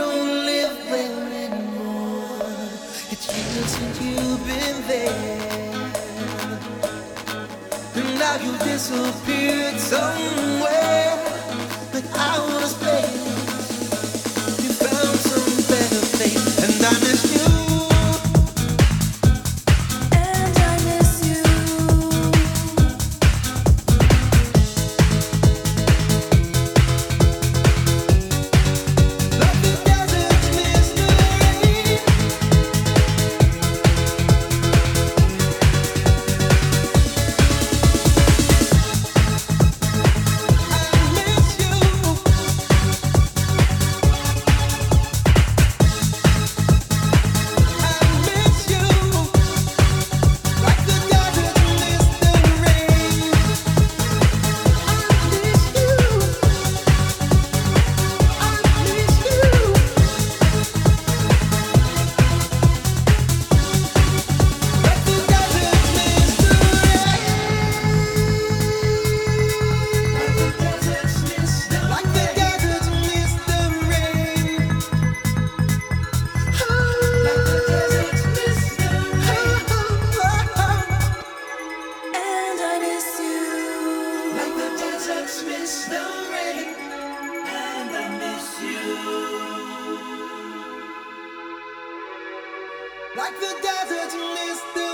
don't live there anymore. It's years since you've been there. And now you disappeared somewhere. But I wanna like the desert mist.